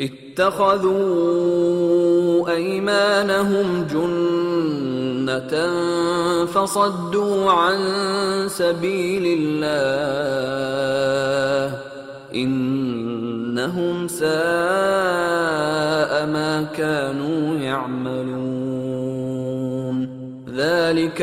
اتخذوا أيمانهم جنة فصدوا عن سبيل الله إنهم ساء ما كانوا يعملون. ذلك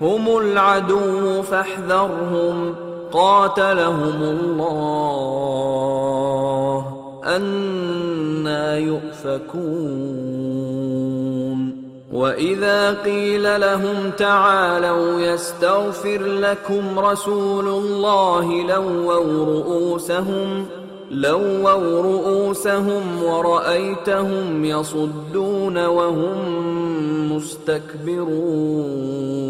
هم العدو فاحذرهم. قاتلهم الله. أنا يؤفكون. وإذا قيل لهم تعالوا يستغفر لكم رسول الله لووا رؤوسهم لووا رؤوسهم ورأيتهم يصدون وهم مستكبرون.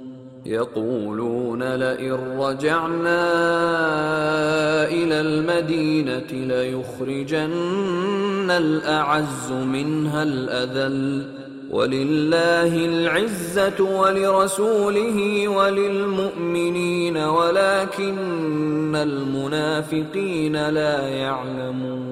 يقولون لئن رجعنا إلى المدينة ليخرجن الأعز منها الأذل ولله العزة ولرسوله وللمؤمنين ولكن المنافقين لا يعلمون